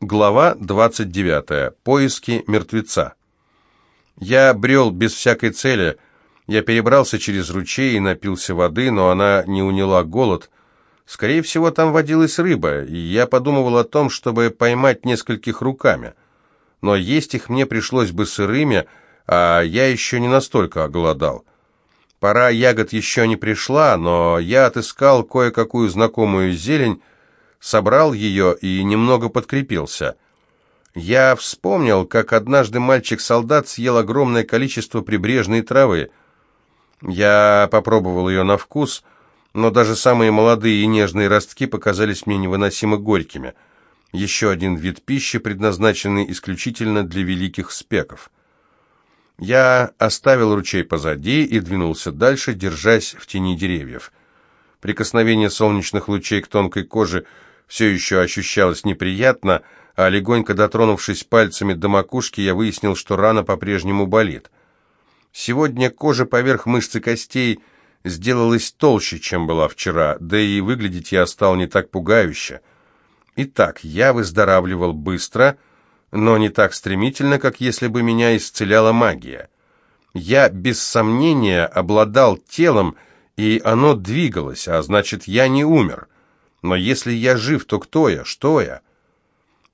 Глава 29. Поиски мертвеца. Я брел без всякой цели. Я перебрался через ручей и напился воды, но она не уняла голод. Скорее всего, там водилась рыба, и я подумывал о том, чтобы поймать нескольких руками. Но есть их мне пришлось бы сырыми, а я еще не настолько оголодал. Пора ягод еще не пришла, но я отыскал кое-какую знакомую зелень, собрал ее и немного подкрепился. Я вспомнил, как однажды мальчик-солдат съел огромное количество прибрежной травы. Я попробовал ее на вкус, но даже самые молодые и нежные ростки показались мне невыносимо горькими. Еще один вид пищи, предназначенный исключительно для великих спеков. Я оставил ручей позади и двинулся дальше, держась в тени деревьев. Прикосновение солнечных лучей к тонкой коже – все еще ощущалось неприятно, а легонько дотронувшись пальцами до макушки, я выяснил, что рана по-прежнему болит. Сегодня кожа поверх мышц костей сделалась толще, чем была вчера, да и выглядеть я стал не так пугающе. Итак, я выздоравливал быстро, но не так стремительно, как если бы меня исцеляла магия. Я, без сомнения, обладал телом, и оно двигалось, а значит, я не умер. Но если я жив, то кто я? Что я?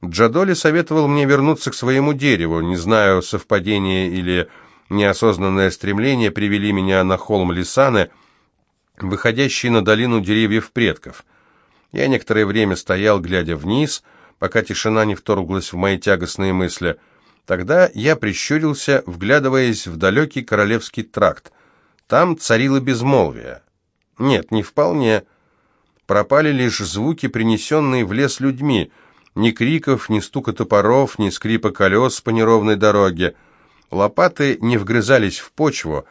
Джадоли советовал мне вернуться к своему дереву. Не знаю, совпадение или неосознанное стремление привели меня на холм Лисаны, выходящий на долину деревьев предков. Я некоторое время стоял, глядя вниз, пока тишина не вторглась в мои тягостные мысли. Тогда я прищурился, вглядываясь в далекий королевский тракт. Там царило безмолвие. Нет, не вполне. Пропали лишь звуки, принесенные в лес людьми. Ни криков, ни стука топоров, ни скрипа колес по неровной дороге. Лопаты не вгрызались в почву.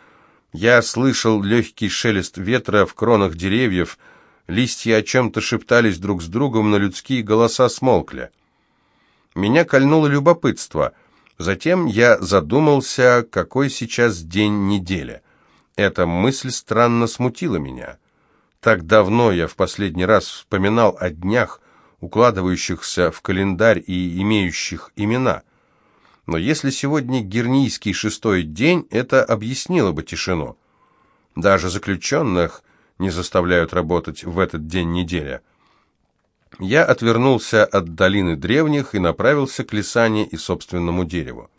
Я слышал легкий шелест ветра в кронах деревьев. Листья о чем-то шептались друг с другом, но людские голоса смолкли. Меня кольнуло любопытство. Затем я задумался, какой сейчас день недели. Эта мысль странно смутила меня. Так давно я в последний раз вспоминал о днях, укладывающихся в календарь и имеющих имена. Но если сегодня гернийский шестой день, это объяснило бы тишину. Даже заключенных не заставляют работать в этот день недели. Я отвернулся от долины древних и направился к Лисане и собственному дереву.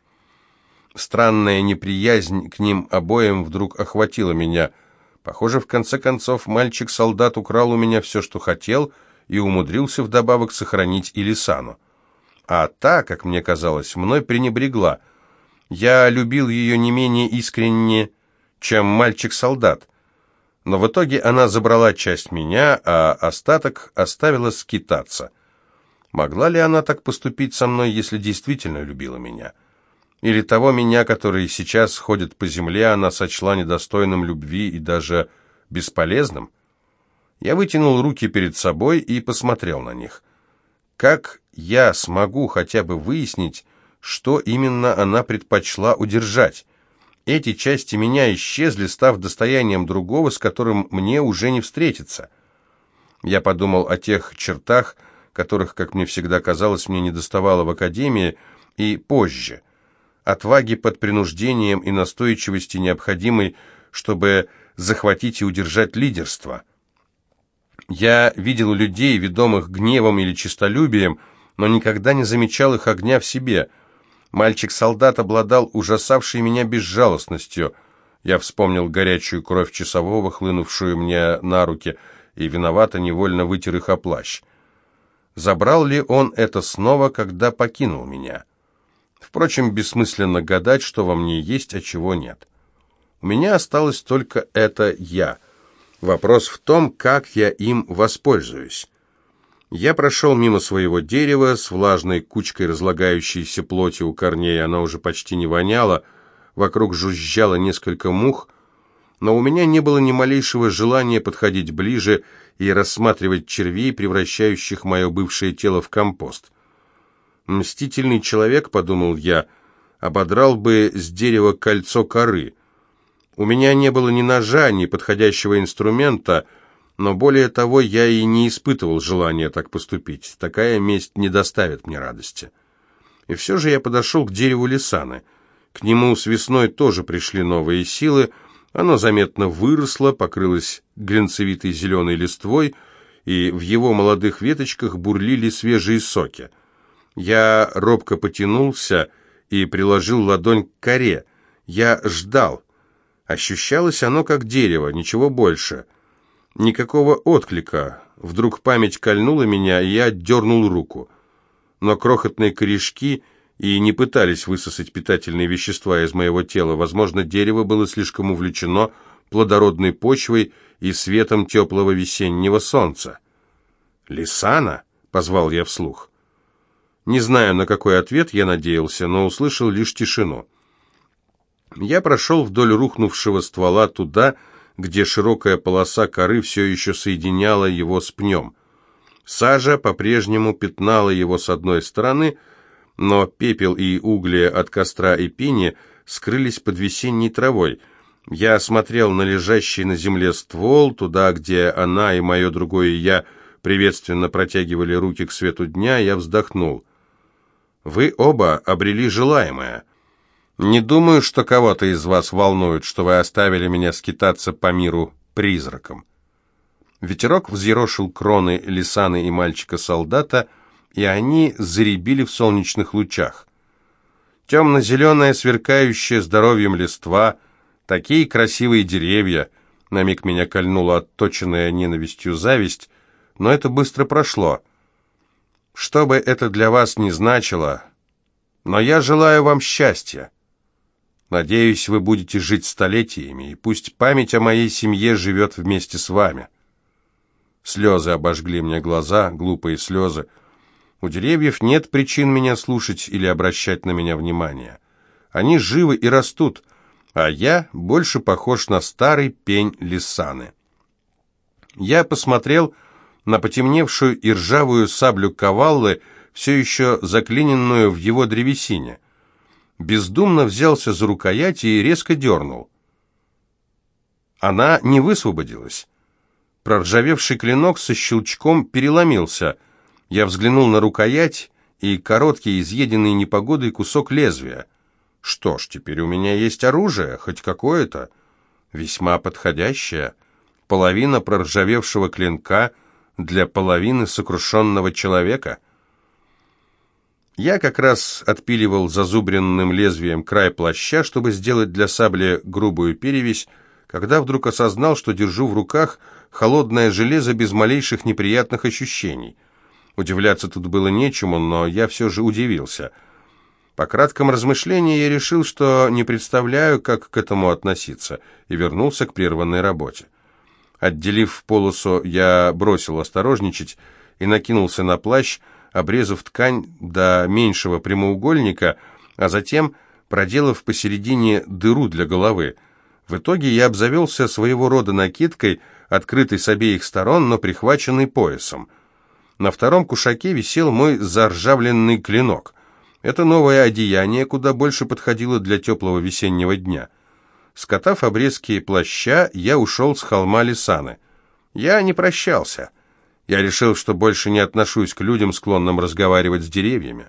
Странная неприязнь к ним обоим вдруг охватила меня – Похоже, в конце концов, мальчик-солдат украл у меня все, что хотел, и умудрился вдобавок сохранить Илисану. А та, как мне казалось, мной пренебрегла. Я любил ее не менее искренне, чем мальчик-солдат. Но в итоге она забрала часть меня, а остаток оставила скитаться. Могла ли она так поступить со мной, если действительно любила меня?» Или того меня, который сейчас ходит по земле, она сочла недостойным любви и даже бесполезным? Я вытянул руки перед собой и посмотрел на них. Как я смогу хотя бы выяснить, что именно она предпочла удержать? Эти части меня исчезли, став достоянием другого, с которым мне уже не встретиться. Я подумал о тех чертах, которых, как мне всегда казалось, мне недоставало в академии, и позже – отваги под принуждением и настойчивости, необходимой, чтобы захватить и удержать лидерство. Я видел людей, ведомых гневом или честолюбием, но никогда не замечал их огня в себе. Мальчик-солдат обладал ужасавшей меня безжалостностью. Я вспомнил горячую кровь часового, хлынувшую мне на руки, и виновато невольно вытер их о плащ. Забрал ли он это снова, когда покинул меня?» Впрочем, бессмысленно гадать, что во мне есть, а чего нет. У меня осталось только это «я». Вопрос в том, как я им воспользуюсь. Я прошел мимо своего дерева с влажной кучкой разлагающейся плоти у корней, она уже почти не воняла, вокруг жужжало несколько мух, но у меня не было ни малейшего желания подходить ближе и рассматривать червей, превращающих мое бывшее тело в компост. Мстительный человек, подумал я, ободрал бы с дерева кольцо коры. У меня не было ни ножа, ни подходящего инструмента, но более того, я и не испытывал желания так поступить. Такая месть не доставит мне радости. И все же я подошел к дереву Лисаны. К нему с весной тоже пришли новые силы. Оно заметно выросло, покрылось глинцевитой зеленой листвой, и в его молодых веточках бурлили свежие соки. Я робко потянулся и приложил ладонь к коре. Я ждал. Ощущалось оно как дерево, ничего больше. Никакого отклика. Вдруг память кольнула меня, и я дернул руку. Но крохотные корешки и не пытались высосать питательные вещества из моего тела. Возможно, дерево было слишком увлечено плодородной почвой и светом теплого весеннего солнца. «Лисана?» — позвал я вслух. Не знаю, на какой ответ я надеялся, но услышал лишь тишину. Я прошел вдоль рухнувшего ствола туда, где широкая полоса коры все еще соединяла его с пнем. Сажа по-прежнему пятнала его с одной стороны, но пепел и угли от костра и пени скрылись под весенней травой. Я смотрел на лежащий на земле ствол, туда, где она и мое другое «я» приветственно протягивали руки к свету дня, я вздохнул. «Вы оба обрели желаемое». Не думаю, что кого-то из вас волнует, что вы оставили меня скитаться по миру призраком. Ветерок взъерошил кроны Лисаны и мальчика-солдата, и они заребили в солнечных лучах. Темно-зеленая, сверкающая здоровьем листва, такие красивые деревья, на миг меня кольнула отточенная ненавистью зависть, но это быстро прошло. Что бы это для вас ни значило, но я желаю вам счастья. Надеюсь, вы будете жить столетиями, и пусть память о моей семье живет вместе с вами. Слезы обожгли мне глаза, глупые слезы. У деревьев нет причин меня слушать или обращать на меня внимание. Они живы и растут, а я больше похож на старый пень лисаны. Я посмотрел на потемневшую и ржавую саблю каваллы, все еще заклиненную в его древесине бездумно взялся за рукоять и резко дернул. Она не высвободилась. Проржавевший клинок со щелчком переломился. Я взглянул на рукоять и короткий, изъеденный непогодой кусок лезвия. Что ж, теперь у меня есть оружие, хоть какое-то, весьма подходящее. Половина проржавевшего клинка для половины сокрушенного человека — я как раз отпиливал зазубренным лезвием край плаща, чтобы сделать для сабли грубую перевесь, когда вдруг осознал, что держу в руках холодное железо без малейших неприятных ощущений. Удивляться тут было нечему, но я все же удивился. По кратком размышлении я решил, что не представляю, как к этому относиться, и вернулся к прерванной работе. Отделив полосу, я бросил осторожничать и накинулся на плащ, обрезав ткань до меньшего прямоугольника, а затем проделав посередине дыру для головы. В итоге я обзавелся своего рода накидкой, открытой с обеих сторон, но прихваченной поясом. На втором кушаке висел мой заржавленный клинок. Это новое одеяние куда больше подходило для теплого весеннего дня. Скотав обрезки плаща, я ушел с холма Лисаны. Я не прощался. Я решил, что больше не отношусь к людям, склонным разговаривать с деревьями.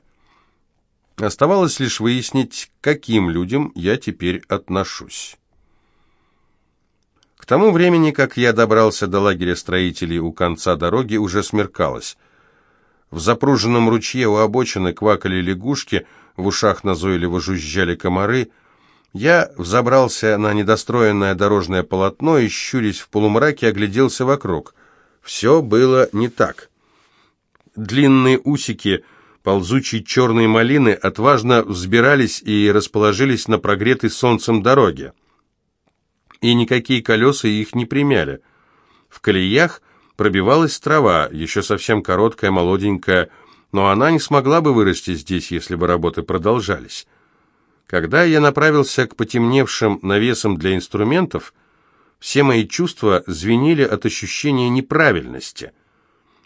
Оставалось лишь выяснить, к каким людям я теперь отношусь. К тому времени, как я добрался до лагеря строителей у конца дороги, уже смеркалось. В запруженном ручье у обочины квакали лягушки, в ушах назойливо жужжали комары. Я взобрался на недостроенное дорожное полотно и, щурясь в полумраке, огляделся вокруг — все было не так. Длинные усики ползучей черной малины отважно взбирались и расположились на прогретой солнцем дороге. И никакие колеса их не примяли. В колеях пробивалась трава, еще совсем короткая, молоденькая, но она не смогла бы вырасти здесь, если бы работы продолжались. Когда я направился к потемневшим навесам для инструментов, все мои чувства звенели от ощущения неправильности.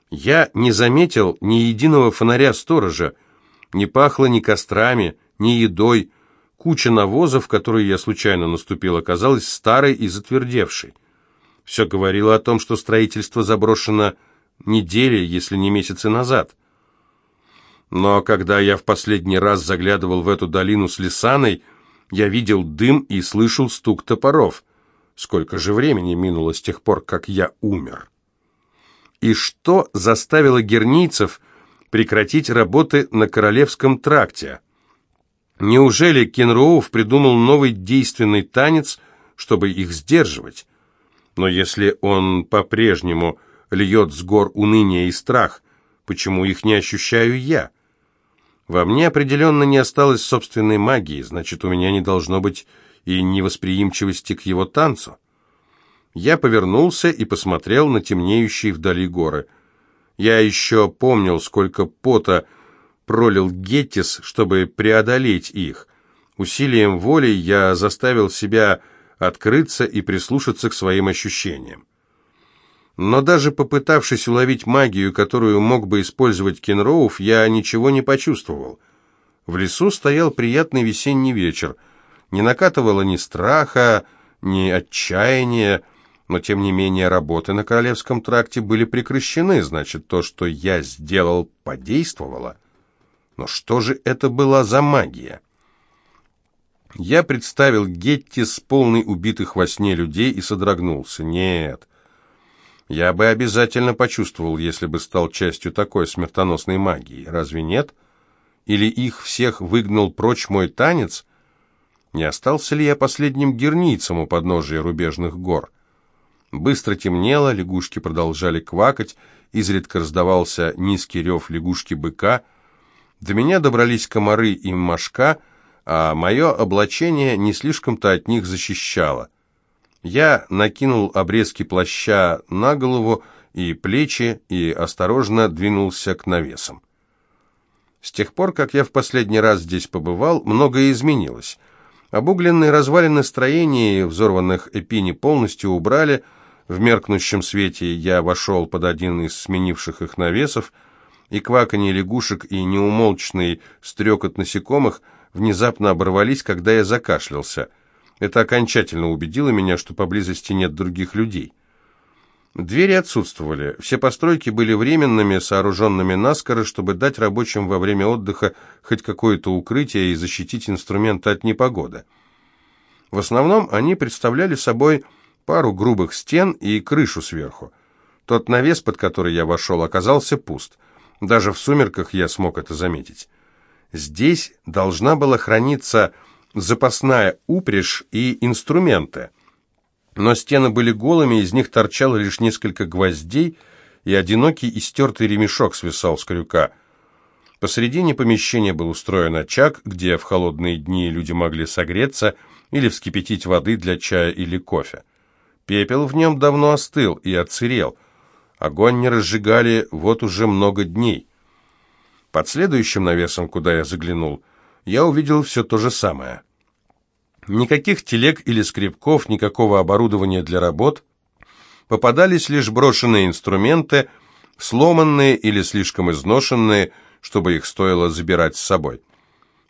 Я не заметил ни единого фонаря сторожа, не пахло ни кострами, ни едой. Куча навоза, в которую я случайно наступил, оказалась старой и затвердевшей. Все говорило о том, что строительство заброшено недели, если не месяцы назад. Но когда я в последний раз заглядывал в эту долину с Лисаной, я видел дым и слышал стук топоров. Сколько же времени минуло с тех пор, как я умер? И что заставило гернийцев прекратить работы на Королевском тракте? Неужели Кенроуф придумал новый действенный танец, чтобы их сдерживать? Но если он по-прежнему льет с гор уныние и страх, почему их не ощущаю я? Во мне определенно не осталось собственной магии, значит, у меня не должно быть и невосприимчивости к его танцу. Я повернулся и посмотрел на темнеющие вдали горы. Я еще помнил, сколько пота пролил Геттис, чтобы преодолеть их. Усилием воли я заставил себя открыться и прислушаться к своим ощущениям. Но даже попытавшись уловить магию, которую мог бы использовать Кенроуф, я ничего не почувствовал. В лесу стоял приятный весенний вечер. Не накатывало ни страха, ни отчаяния, но тем не менее работы на Королевском тракте были прекращены, значит, то, что я сделал, подействовало. Но что же это была за магия? Я представил Гетти с полной убитых во сне людей и содрогнулся. Нет, я бы обязательно почувствовал, если бы стал частью такой смертоносной магии. Разве нет? Или их всех выгнал прочь мой танец? Не остался ли я последним герницем у подножия рубежных гор? Быстро темнело, лягушки продолжали квакать, изредка раздавался низкий рев лягушки-быка. До меня добрались комары и мошка, а мое облачение не слишком-то от них защищало. Я накинул обрезки плаща на голову и плечи и осторожно двинулся к навесам. С тех пор, как я в последний раз здесь побывал, многое изменилось. Обугленные развалины строений, взорванных эпини, полностью убрали. В меркнущем свете я вошел под один из сменивших их навесов, и кваканье лягушек и неумолчный стрекот насекомых внезапно оборвались, когда я закашлялся — это окончательно убедило меня, что поблизости нет других людей. Двери отсутствовали. Все постройки были временными, сооруженными наскоро, чтобы дать рабочим во время отдыха хоть какое-то укрытие и защитить инструменты от непогоды. В основном они представляли собой пару грубых стен и крышу сверху. Тот навес, под который я вошел, оказался пуст. Даже в сумерках я смог это заметить. Здесь должна была храниться запасная упряжь и инструменты. Но стены были голыми, из них торчало лишь несколько гвоздей, и одинокий истертый ремешок свисал с крюка. Посредине помещения был устроен очаг, где в холодные дни люди могли согреться или вскипятить воды для чая или кофе. Пепел в нем давно остыл и отсырел. Огонь не разжигали вот уже много дней. Под следующим навесом, куда я заглянул, я увидел все то же самое. Никаких телег или скребков, никакого оборудования для работ. Попадались лишь брошенные инструменты, сломанные или слишком изношенные, чтобы их стоило забирать с собой.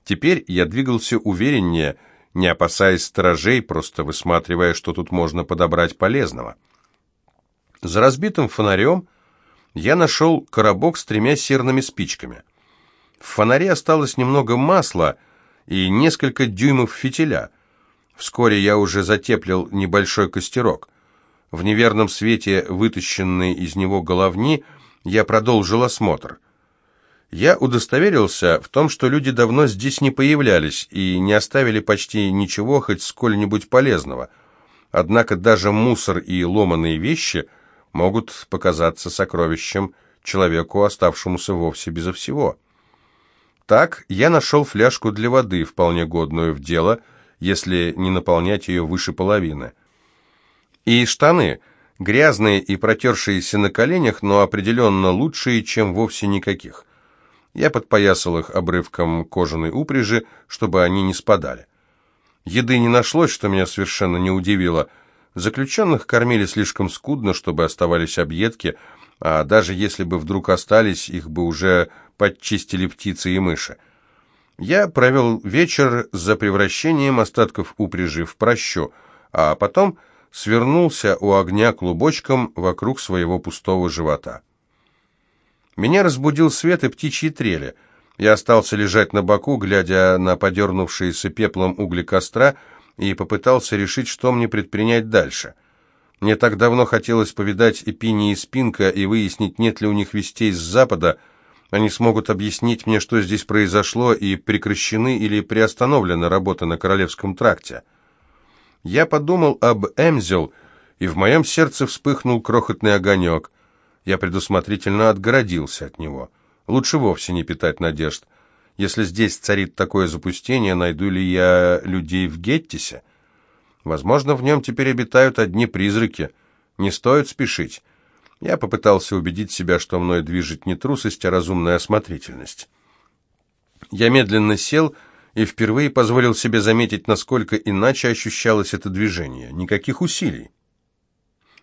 Теперь я двигался увереннее, не опасаясь сторожей, просто высматривая, что тут можно подобрать полезного. За разбитым фонарем я нашел коробок с тремя серными спичками. В фонаре осталось немного масла и несколько дюймов фитиля. Вскоре я уже затеплил небольшой костерок. В неверном свете, вытащенной из него головни, я продолжил осмотр. Я удостоверился в том, что люди давно здесь не появлялись и не оставили почти ничего, хоть сколь-нибудь полезного. Однако даже мусор и ломаные вещи могут показаться сокровищем человеку, оставшемуся вовсе безо всего. Так я нашел фляжку для воды, вполне годную в дело, если не наполнять ее выше половины. И штаны, грязные и протершиеся на коленях, но определенно лучшие, чем вовсе никаких. Я подпоясал их обрывком кожаной упряжи, чтобы они не спадали. Еды не нашлось, что меня совершенно не удивило. Заключенных кормили слишком скудно, чтобы оставались объедки, а даже если бы вдруг остались, их бы уже подчистили птицы и мыши. Я провел вечер за превращением остатков упряжи в прощу, а потом свернулся у огня клубочком вокруг своего пустого живота. Меня разбудил свет и птичьи трели. Я остался лежать на боку, глядя на подернувшиеся пеплом угли костра, и попытался решить, что мне предпринять дальше. Мне так давно хотелось повидать Эпини и Спинка и выяснить, нет ли у них вестей с запада. Они смогут объяснить мне, что здесь произошло, и прекращены или приостановлены работы на Королевском тракте. Я подумал об Эмзел, и в моем сердце вспыхнул крохотный огонек. Я предусмотрительно отгородился от него. Лучше вовсе не питать надежд. Если здесь царит такое запустение, найду ли я людей в Геттисе? Возможно, в нем теперь обитают одни призраки. Не стоит спешить. Я попытался убедить себя, что мной движет не трусость, а разумная осмотрительность. Я медленно сел и впервые позволил себе заметить, насколько иначе ощущалось это движение. Никаких усилий.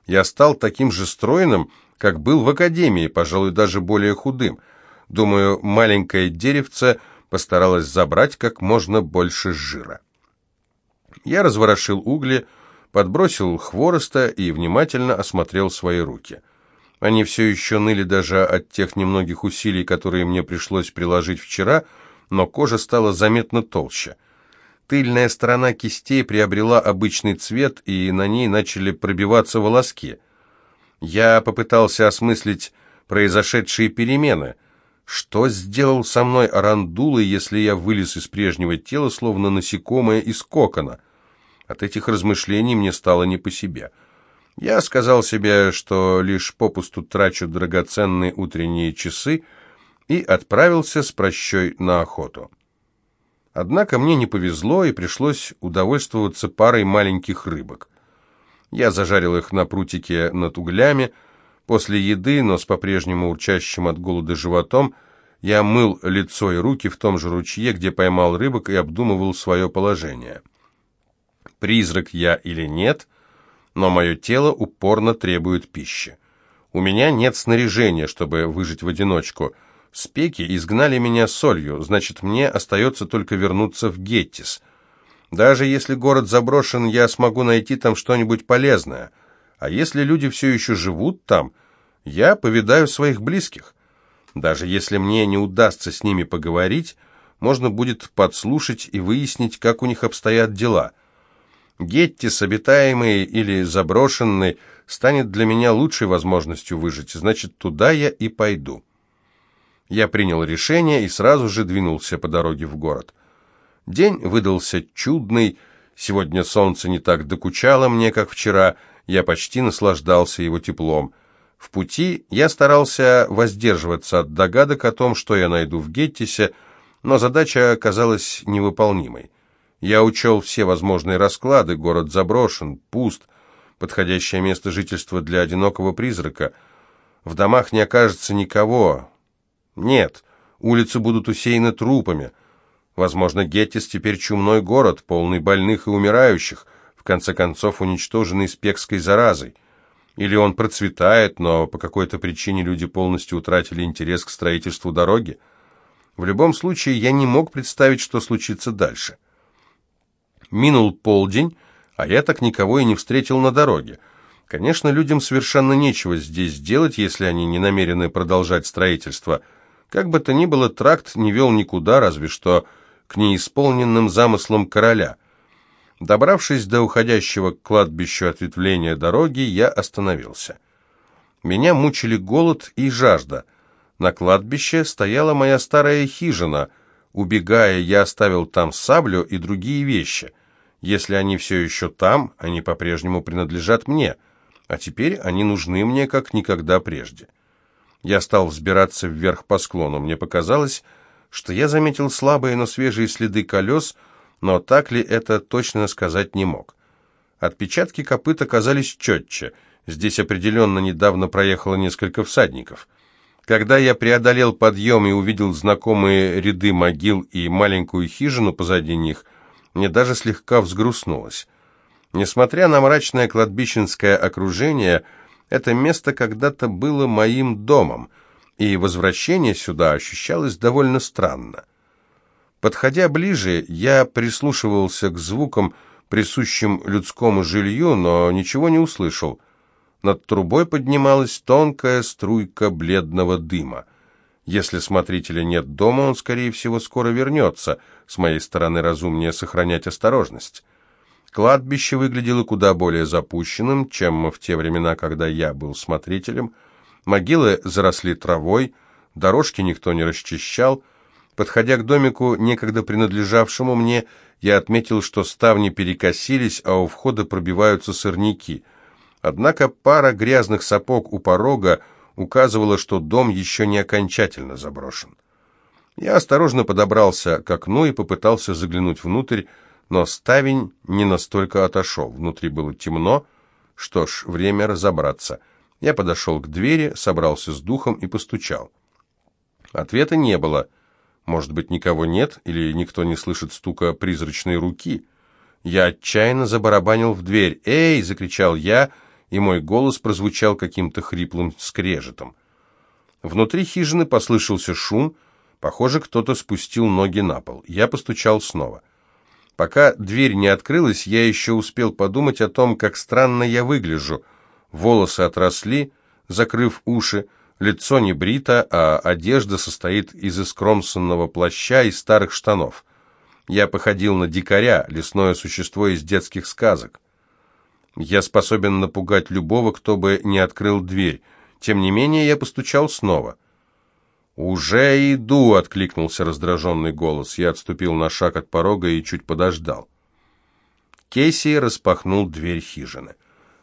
Я стал таким же стройным, как был в академии, пожалуй, даже более худым. Думаю, маленькое деревце постаралось забрать как можно больше жира. Я разворошил угли, подбросил хвороста и внимательно осмотрел свои руки. Они все еще ныли даже от тех немногих усилий, которые мне пришлось приложить вчера, но кожа стала заметно толще. Тыльная сторона кистей приобрела обычный цвет, и на ней начали пробиваться волоски. Я попытался осмыслить произошедшие перемены. Что сделал со мной Арандулы, если я вылез из прежнего тела, словно насекомое из кокона? От этих размышлений мне стало не по себе. Я сказал себе, что лишь попусту трачу драгоценные утренние часы, и отправился с прощой на охоту. Однако мне не повезло, и пришлось удовольствоваться парой маленьких рыбок. Я зажарил их на прутике над углями. После еды, но с по-прежнему урчащим от голода животом, я мыл лицо и руки в том же ручье, где поймал рыбок, и обдумывал свое положение. Призрак я или нет, но мое тело упорно требует пищи. У меня нет снаряжения, чтобы выжить в одиночку — Спеки изгнали меня солью, значит, мне остается только вернуться в Геттис. Даже если город заброшен, я смогу найти там что-нибудь полезное. А если люди все еще живут там, я повидаю своих близких. Даже если мне не удастся с ними поговорить, можно будет подслушать и выяснить, как у них обстоят дела. Геттис, обитаемый или заброшенный, станет для меня лучшей возможностью выжить, значит, туда я и пойду. Я принял решение и сразу же двинулся по дороге в город. День выдался чудный, сегодня солнце не так докучало мне, как вчера, я почти наслаждался его теплом. В пути я старался воздерживаться от догадок о том, что я найду в Геттисе, но задача оказалась невыполнимой. Я учел все возможные расклады, город заброшен, пуст, подходящее место жительства для одинокого призрака. В домах не окажется никого, нет, улицы будут усеяны трупами. Возможно, Геттис теперь чумной город, полный больных и умирающих, в конце концов уничтоженный спекской заразой. Или он процветает, но по какой-то причине люди полностью утратили интерес к строительству дороги. В любом случае, я не мог представить, что случится дальше. Минул полдень, а я так никого и не встретил на дороге. Конечно, людям совершенно нечего здесь делать, если они не намерены продолжать строительство – как бы то ни было, тракт не вел никуда, разве что к неисполненным замыслам короля. Добравшись до уходящего к кладбищу ответвления дороги, я остановился. Меня мучили голод и жажда. На кладбище стояла моя старая хижина. Убегая, я оставил там саблю и другие вещи. Если они все еще там, они по-прежнему принадлежат мне, а теперь они нужны мне как никогда прежде. Я стал взбираться вверх по склону. Мне показалось, что я заметил слабые, но свежие следы колес, но так ли это точно сказать не мог. Отпечатки копыт оказались четче. Здесь определенно недавно проехало несколько всадников. Когда я преодолел подъем и увидел знакомые ряды могил и маленькую хижину позади них, мне даже слегка взгрустнулось. Несмотря на мрачное кладбищенское окружение, это место когда-то было моим домом, и возвращение сюда ощущалось довольно странно. Подходя ближе, я прислушивался к звукам, присущим людскому жилью, но ничего не услышал. Над трубой поднималась тонкая струйка бледного дыма. Если смотрителя нет дома, он, скорее всего, скоро вернется. С моей стороны разумнее сохранять осторожность. Кладбище выглядело куда более запущенным, чем в те времена, когда я был смотрителем. Могилы заросли травой, дорожки никто не расчищал. Подходя к домику, некогда принадлежавшему мне, я отметил, что ставни перекосились, а у входа пробиваются сорняки. Однако пара грязных сапог у порога указывала, что дом еще не окончательно заброшен. Я осторожно подобрался к окну и попытался заглянуть внутрь, но ставень не настолько отошел. Внутри было темно. Что ж, время разобраться. Я подошел к двери, собрался с духом и постучал. Ответа не было. Может быть, никого нет, или никто не слышит стука призрачной руки. Я отчаянно забарабанил в дверь. «Эй!» — закричал я, и мой голос прозвучал каким-то хриплым скрежетом. Внутри хижины послышался шум. Похоже, кто-то спустил ноги на пол. Я постучал снова. Пока дверь не открылась, я еще успел подумать о том, как странно я выгляжу. Волосы отросли, закрыв уши, Лицо не брито, а одежда состоит из искромсанного плаща и старых штанов. Я походил на дикаря, лесное существо из детских сказок. Я способен напугать любого, кто бы не открыл дверь. Тем не менее, я постучал снова. «Уже иду!» — откликнулся раздраженный голос. Я отступил на шаг от порога и чуть подождал. Кейси распахнул дверь хижины.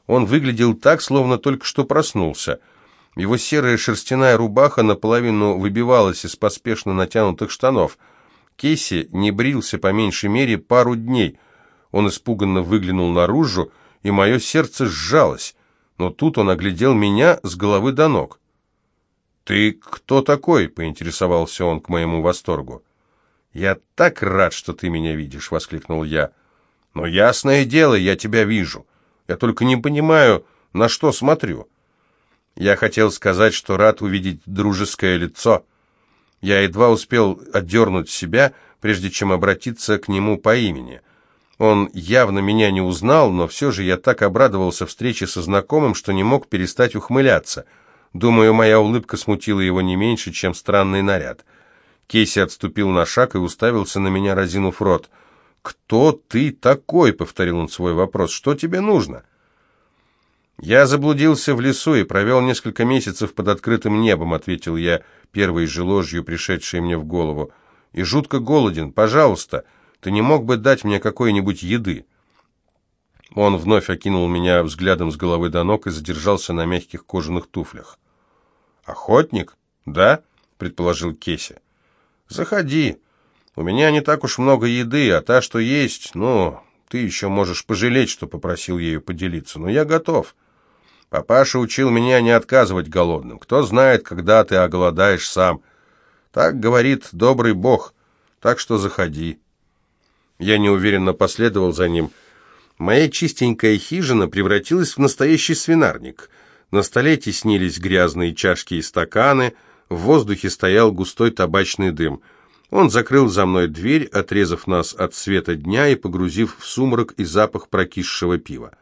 Он выглядел так, словно только что проснулся — его серая шерстяная рубаха наполовину выбивалась из поспешно натянутых штанов. Кейси не брился по меньшей мере пару дней. Он испуганно выглянул наружу, и мое сердце сжалось. Но тут он оглядел меня с головы до ног. «Ты кто такой?» — поинтересовался он к моему восторгу. «Я так рад, что ты меня видишь!» — воскликнул я. «Но ясное дело, я тебя вижу. Я только не понимаю, на что смотрю». Я хотел сказать, что рад увидеть дружеское лицо. Я едва успел отдернуть себя, прежде чем обратиться к нему по имени. Он явно меня не узнал, но все же я так обрадовался встрече со знакомым, что не мог перестать ухмыляться. Думаю, моя улыбка смутила его не меньше, чем странный наряд. Кейси отступил на шаг и уставился на меня, разинув рот. «Кто ты такой?» — повторил он свой вопрос. «Что тебе нужно?» «Я заблудился в лесу и провел несколько месяцев под открытым небом», — ответил я первой же ложью, пришедшей мне в голову. «И жутко голоден. Пожалуйста, ты не мог бы дать мне какой-нибудь еды?» Он вновь окинул меня взглядом с головы до ног и задержался на мягких кожаных туфлях. «Охотник? Да?» — предположил Кеся. «Заходи. У меня не так уж много еды, а та, что есть, ну, ты еще можешь пожалеть, что попросил ею поделиться, но я готов». Папаша учил меня не отказывать голодным. Кто знает, когда ты оголодаешь сам. Так говорит добрый бог, так что заходи. Я неуверенно последовал за ним. Моя чистенькая хижина превратилась в настоящий свинарник. На столе теснились грязные чашки и стаканы, в воздухе стоял густой табачный дым. Он закрыл за мной дверь, отрезав нас от света дня и погрузив в сумрак и запах прокисшего пива.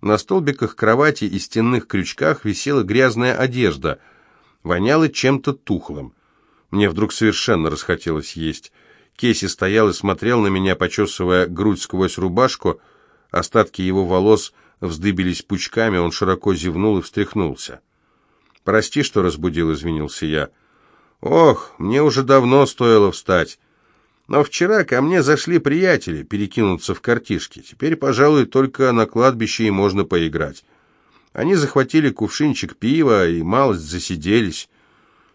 На столбиках кровати и стенных крючках висела грязная одежда. Воняло чем-то тухлым. Мне вдруг совершенно расхотелось есть. Кейси стоял и смотрел на меня, почесывая грудь сквозь рубашку. Остатки его волос вздыбились пучками, он широко зевнул и встряхнулся. «Прости, что разбудил», — извинился я. «Ох, мне уже давно стоило встать. Но вчера ко мне зашли приятели перекинуться в картишки. Теперь, пожалуй, только на кладбище и можно поиграть. Они захватили кувшинчик пива и малость засиделись.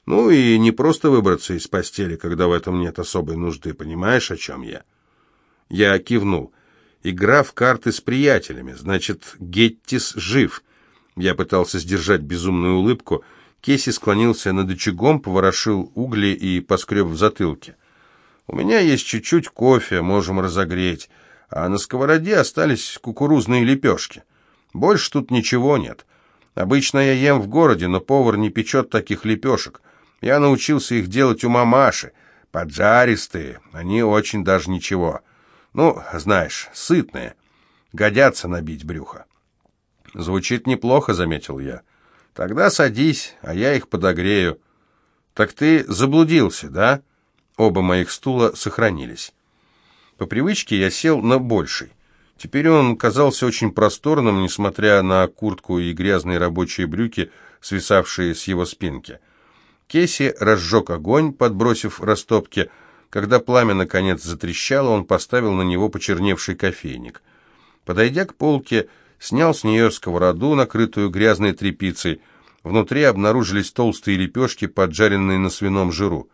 Ну и не просто выбраться из постели, когда в этом нет особой нужды, понимаешь, о чем я? Я кивнул. Игра в карты с приятелями, значит, Геттис жив. Я пытался сдержать безумную улыбку. Кейси склонился над очагом, поворошил угли и поскреб в затылке. У меня есть чуть-чуть кофе, можем разогреть, а на сковороде остались кукурузные лепешки. Больше тут ничего нет. Обычно я ем в городе, но повар не печет таких лепешек. Я научился их делать у мамаши. Поджаристые, они очень даже ничего. Ну, знаешь, сытные. Годятся набить брюхо. Звучит неплохо, заметил я. Тогда садись, а я их подогрею. Так ты заблудился, да? Оба моих стула сохранились. По привычке я сел на больший. Теперь он казался очень просторным, несмотря на куртку и грязные рабочие брюки, свисавшие с его спинки. Кейси разжег огонь, подбросив растопки. Когда пламя, наконец, затрещало, он поставил на него почерневший кофейник. Подойдя к полке, снял с нее сковороду, накрытую грязной тряпицей. Внутри обнаружились толстые лепешки, поджаренные на свином жиру.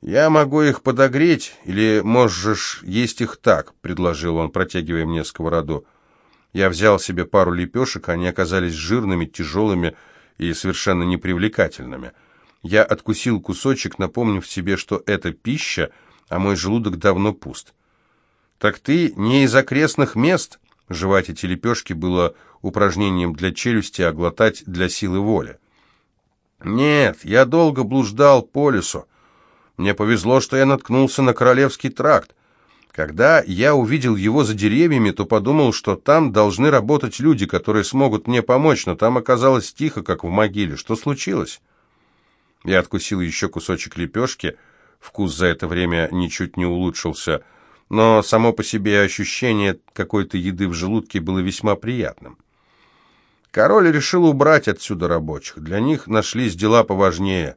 «Я могу их подогреть, или можешь есть их так», — предложил он, протягивая мне сковороду. Я взял себе пару лепешек, они оказались жирными, тяжелыми и совершенно непривлекательными. Я откусил кусочек, напомнив себе, что это пища, а мой желудок давно пуст. «Так ты не из окрестных мест?» Жевать эти лепешки было упражнением для челюсти, а глотать для силы воли. «Нет, я долго блуждал по лесу. Мне повезло, что я наткнулся на Королевский тракт. Когда я увидел его за деревьями, то подумал, что там должны работать люди, которые смогут мне помочь, но там оказалось тихо, как в могиле. Что случилось?» Я откусил еще кусочек лепешки. Вкус за это время ничуть не улучшился, но само по себе ощущение какой-то еды в желудке было весьма приятным. Король решил убрать отсюда рабочих. Для них нашлись дела поважнее.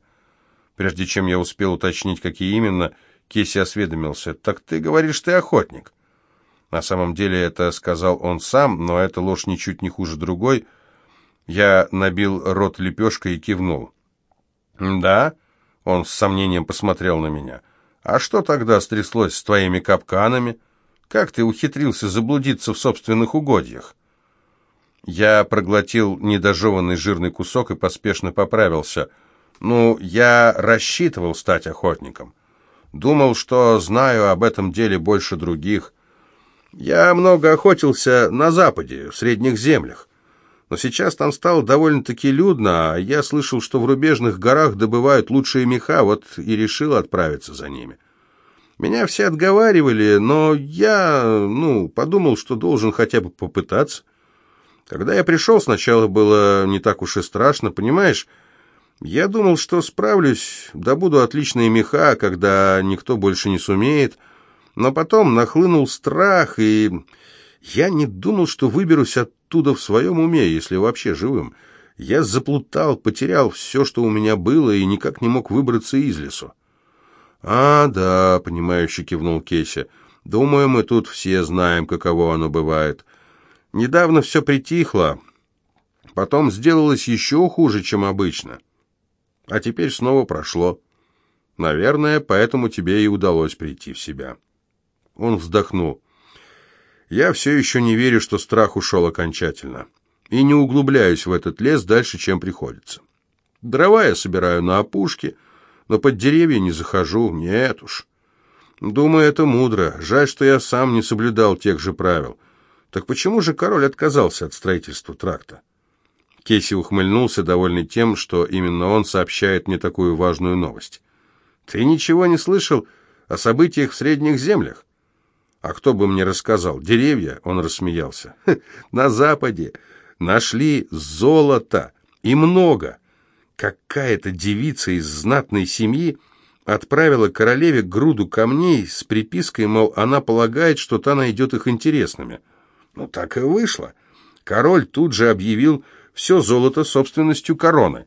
Прежде чем я успел уточнить, какие именно, Кейси осведомился. «Так ты говоришь, ты охотник?» На самом деле это сказал он сам, но эта ложь ничуть не хуже другой. Я набил рот лепешкой и кивнул. «Да?» — он с сомнением посмотрел на меня. «А что тогда стряслось с твоими капканами? Как ты ухитрился заблудиться в собственных угодьях?» Я проглотил недожеванный жирный кусок и поспешно поправился. «Ну, я рассчитывал стать охотником. Думал, что знаю об этом деле больше других. Я много охотился на Западе, в Средних землях. Но сейчас там стало довольно-таки людно, а я слышал, что в рубежных горах добывают лучшие меха, вот и решил отправиться за ними. Меня все отговаривали, но я, ну, подумал, что должен хотя бы попытаться. Когда я пришел, сначала было не так уж и страшно, понимаешь? Я думал, что справлюсь, добуду отличные меха, когда никто больше не сумеет. Но потом нахлынул страх, и я не думал, что выберусь оттуда в своем уме, если вообще живым. Я заплутал, потерял все, что у меня было, и никак не мог выбраться из лесу. «А, да», — понимающе кивнул Кеся, — «думаю, мы тут все знаем, каково оно бывает. Недавно все притихло, потом сделалось еще хуже, чем обычно. А теперь снова прошло. Наверное, поэтому тебе и удалось прийти в себя». Он вздохнул. Я все еще не верю, что страх ушел окончательно. И не углубляюсь в этот лес дальше, чем приходится. Дрова я собираю на опушке, но под деревья не захожу, нет уж. Думаю, это мудро. Жаль, что я сам не соблюдал тех же правил. Так почему же король отказался от строительства тракта? Кейси ухмыльнулся, довольный тем, что именно он сообщает мне такую важную новость. «Ты ничего не слышал о событиях в Средних землях? А кто бы мне рассказал? Деревья, он рассмеялся. На западе нашли золото и много. Какая-то девица из знатной семьи отправила королеве груду камней с припиской, мол, она полагает, что та найдет их интересными. Ну, так и вышло. Король тут же объявил все золото собственностью короны.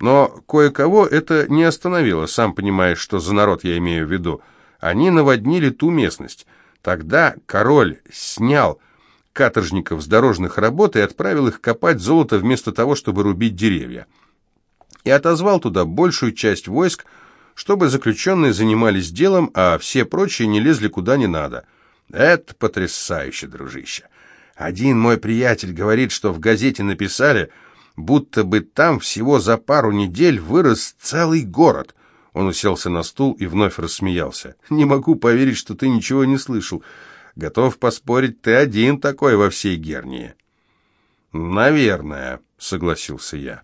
Но кое-кого это не остановило, сам понимаешь, что за народ я имею в виду. Они наводнили ту местность. Тогда король снял каторжников с дорожных работ и отправил их копать золото вместо того, чтобы рубить деревья. И отозвал туда большую часть войск, чтобы заключенные занимались делом, а все прочие не лезли куда не надо. Это потрясающе, дружище. Один мой приятель говорит, что в газете написали, будто бы там всего за пару недель вырос целый город. Он уселся на стул и вновь рассмеялся. «Не могу поверить, что ты ничего не слышал. Готов поспорить, ты один такой во всей Гернии». «Наверное», — согласился я.